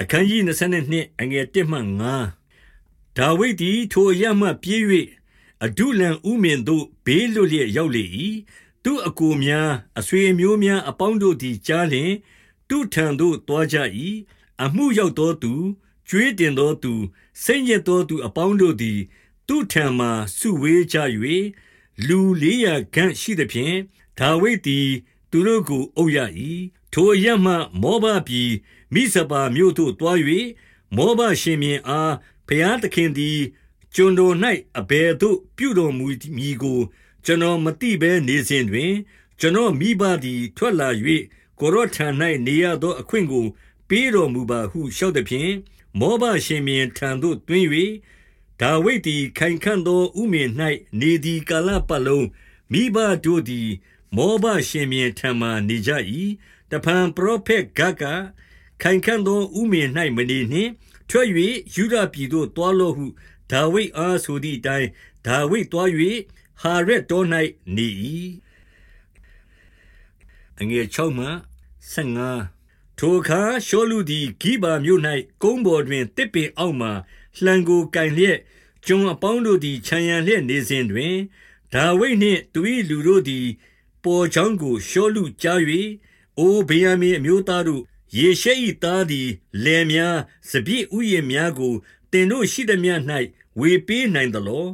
အခန်းကြီး22အငယ်1မှ5ဒါဝိဒ်သည်ထိုအရမှပြေး၍အဒုလံဥမင်သို့ဘေးလွတ်လျက်ရောက်လေ၏သူအကိုများအဆွေအမျိုးများအပေါင်းတို့သည်ကြားလျင်သူထံသို့တွားကြ၏အမှုရောက်သောသူကျွေးတင်သောသူစိတ်ညစ်သောသူအပေါင်းတို့သည်သူထံမှစုဝေးကြ၍လူလေးရာခန့်ရှိသည်ဖြင့်ဒါဝိဒ်သည် သူတို့ကိုအုပ်ရ၏ထိုအရမှ မောဘပြည်မိဇပါမြို့သို့တွား၍မောဘရှင်မြင်းအားဘုရားသခင်သည်ကျွန်တော်၌အဘယ်သို့ ပြုတော်မူမည်ကို ကျွန်တော်မသိဘဲနေစဉ်တွင် ကျွန်တော်မိဘသည် ထွက်လာ၍ကိုရောထံ၌နေရသောအခွင့်ကို ပေးတော်မူပါဟုလျှောက်သည်ဖြင့်မောဘရှင်မြင်းထံသို့တွင်၍ဒါဝိဒ်သည်ခိုင်ခံ့သောဥမင်၌နေသည်ကာလပတ်လုံးမိဘတို့သည် မောဘရှင်မြင်းထံမှနေကြ၏တဖန်ပရောဖက်ဂတ်ကခိုင်ခံ့သောဥမင်၌မနေနှင့်ထွက်၍ယူဒပြည်သို့တွားလော့ဟုဒါဝိဒ်အားဆိုသည့်အတိုင်းဒါဝိဒ်တွား၍ဟာရက်တော်၌နေ၏အငယ်6မှ15ထိုအခါရှောလူသည်ဂိဘာမြို့၌ကုန်းပေါ်တွင်တစ်ပင်အောက်မှလှံကိုကင်လျက်ကျွန်အပေါင်းတို့သည်ခြံရံလျက်နေစဉ်တွင်ဒါဝိဒ်နှင့်သူ၏လူတို့သည် ပေါ်ချောင်းကိုရှောလူကြား၍အိုဗေယံမင်အမျိုးသားတို့ယေရှဲ၏သားသည်လယ်များစပြည့်ဥယျာဉ်များကိုတင်တို့ရှိသည်မြ၌ဝေပေးနိုင်သလော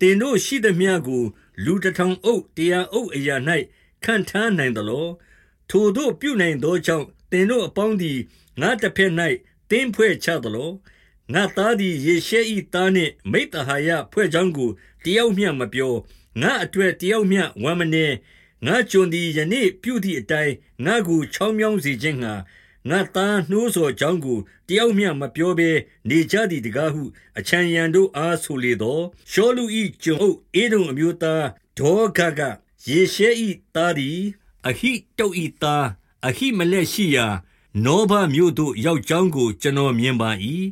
တင်တို့ရှိသည်မြကို လူတထောင်အုပ်တရားအုပ်အရာ၌ခံထားနိုင်သလောထိုတို့ပြုနိုင်သောကြောင့်တင်တို့အပေါင်းသည်ငါတစ်ဖက်၌တင်းဖွဲ့ချသလောငါသားသည်ယေရှဲ၏သားနှင့်မိတ္တဟာယဖွဲ့ချောင်းကိုတယောက်မျှမပြောငါအတွက်တယောက်မျှဝမ်းမနေ ငါကျွန်သည်ယနေ့ပြုသည့်အတိုင်းငါကိုချောင်းမြောင်းစေခြင်းငှာငါသားနှိုးဆော်ကြောင်းကိုတယောက်မျှမပြောဘဲနေကြသည်တကားဟု အချံရံတို့အားဆိုလေသောရှောလူ၏ကျွန်ုပ်အေဒုံအမျိုးသားဒေါဂကယေရှဲ၏သားသည်အဟိတုတ်၏သားအဟိမလက်ရှိရာနောဘမြို့သို့ရောက်ကြောင်းကိုကျွန်တော်မြင်ပါ၏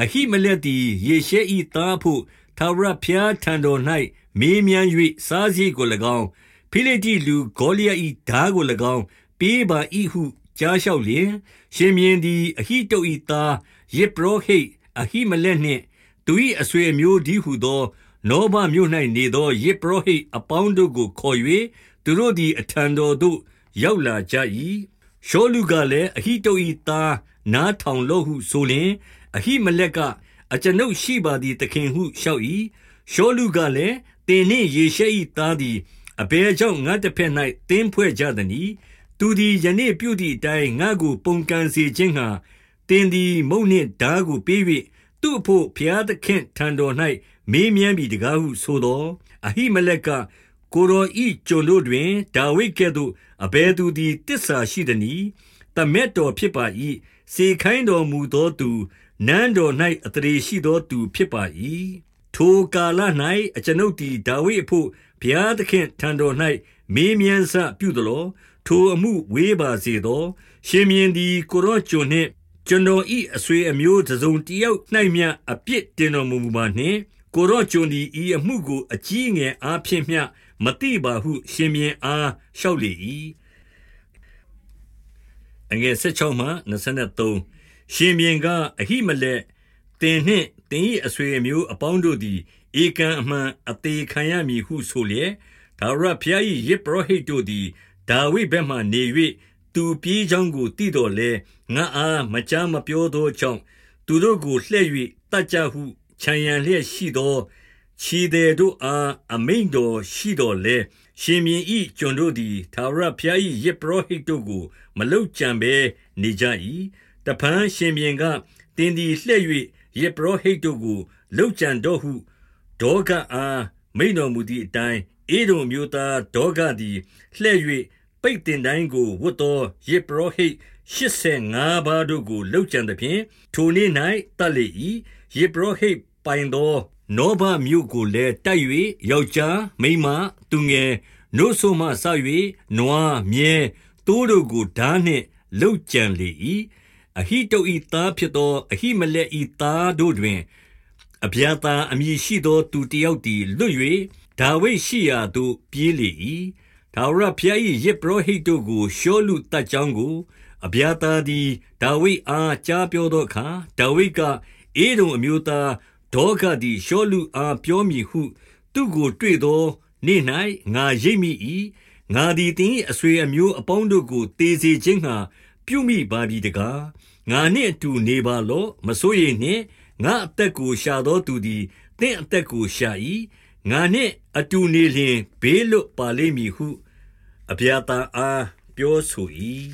အဟိမလက်သည်ယေရှဲ၏သားဖို့သာရဖျားထံတော်၌မေးမြန်း၍စားစည်းကို၎င်း ဖိလိတိလူဂေါလိယ၏ဓာကို၎င်း ပေးပါ၏ဟုကြားလျှောက်လျင်ရှင်မြင်းသည်အဟိတု၏သားယေပရောဟိတ်အဟိမလက်နှင့်သူ၏အဆွေအမျိုးဒီဟုသော နောဘမြို့၌နေသောယေပရောဟိတ်အပေါင်းတို့ကိုခေါ်၍သူတို့သည်အထံတော်သို့ရောက်လာကြ၏ရှောလူကလည်းအဟိတု၏သားနားထောင်လို့ဟုဆိုလျင်အဟိမလက်ကအကျွန်ုပ်ရှိပါသည်တခင်ဟုလျှောက်၏ရှောလူကလည်းတင်နှင့်ယေရှဲ၏သားသည် အဘယ်ကြောင့်ငါတစ်ဖက်၌တင်းဖွဲ့ကြသနည်းသူသည်ယနေ့ပြုသည့်အတိုင်းငါကိုပုန်ကန်စေခြင်းငှာတင်းသည်မုန်နှင့်ဓာကိုပေး၍သူ့အဖို့ဘုရားသခင်ထံတော်၌မေးမြန်းပြီးတကားဟုဆိုသောအဟိမလက်ကကိုရောဤကျွန်တို့တွင်ဒါဝိဒ်ကဲ့သို့အဘယ်သူသည်တစ္ဆာရှိသည်နီတမက်တော်ဖြစ်ပါ၏စေခိုင်းတော်မူသောသူနန်းတော်၌အတရေရှိသောသူဖြစ်ပါ၏ထိုကာလ၌အကျွန်ုပ်သည်ဒါဝိဒ်အဖို့ ဘုရားသခင်ထံတော်၌မေးမြန်းစပြုသလောထိုအမှုဝေးပါစေသောရှင်မြင်းသည်ကိုရောကျွန်နှင့်ကျွန်တော်ဤအဆွေအမျိုးတစုံတယောက်၌မျှအပြစ်တင်တော်မူပါနှင့်ကိုရောကျွန်သည်ဤအမှုကိုအကြီးငယ်အားဖြင့်မျှမတိပါဟု ရှင်မြင်းအားလျှောက်လေ၏အငယ်16မှ23ရှင်မြင်းကအဟိမလက်တင်နှင့်တင်၏အဆွေအမျိုးအပေါင်းတို့သည် ဧကံအမှန်အသေးခံရမည်ဟုဆိုလျက်ဒါဝရဖျား၏ယေပရောဟိတ်တို့သည်ဒါဝိဒ်ဘက်မှနေ၍သူပြေးချောင်းကိုတိတော်လဲငါအားမချမ်းမပြောသောကြောင့်သူတို့ကိုလှည့်၍တတ်ကြဟုခြံရန်လျက်ရှိသောခြေသည်တို့အားအမိန်တော်ရှိတော်လဲရှင်မြင်းဤကျွန်တို့သည်သာရဖျား၏ယေပရောဟိတ်တို့ကို မလုတ်ကြံဘဲနေကြ၏တပန်းရှင်မြင်းကတင်းဒီလှည့်၍ယေပရောဟိတ်တို့ကိုလုတ်ကြံတော်ဟု ဒေါကအားမိန်တော်မူသည့်အတိုင်းဧဒုံမျိုးသားဒေါဂသည်လှဲ့၍ပိတ်တင်တိုင်းကိုဝတ်သောယေပရောဟိတ်85ပါးတို့ကိုလှုပ်ကြံသဖြင့်ထိုနေ့၌တတ်လေ၏ယေပရောဟိတ်ပိုင်သောနောဘမြို့ကိုလည်းတိုက်၍ယောက်ျားမိန်းမသူငယ်နို့ဆိုမှဆ၍နွားမြဲတိုးတို့ကိုဓာနှင့်လှုပ်ကြံလေ၏အဟိတုဤသားဖြစ်သောအဟိမလက်ဤသားတို့တွင် အဗျာသာအမည်ရှိသောသူတယောက်သည်လွတ်၍ဒါဝိဒ်ရှိရာသို့ပြေးလေ၏။ထာဝရဘုရား၏ယဇ်ပုရောဟိတ်တို့ကိုရှောလုသတ်ကြောင်းကိုအဗျာသာသည်ဒါဝိဒ်အားကြားပြောသောအခါဒါဝိဒ်ကအေဒုံအမျိုးသားဒေါဂသည်ရှောလူအားပြောမည်ဟု သူ့ကိုတွေ့သောနေ့၌ငါရိပ်မိ၏ငါသည်တင်အဆွေအမျိုးအပေါင်းတို့ကိုတေစေခြင်းငှာပြုမိပါပြီတကားငါနှင့်အတူနေပါလော့မစိုးရိမ်နှင့် ငါအသက်ကိုရှာသောသူသည်တင့်အသက်ကိုရှာ၏ငါနှင့်အတူနေလျင်ဘေးလွတ်ပါလိမ့်မည်ဟု အဗျာသာအားပြောဆို၏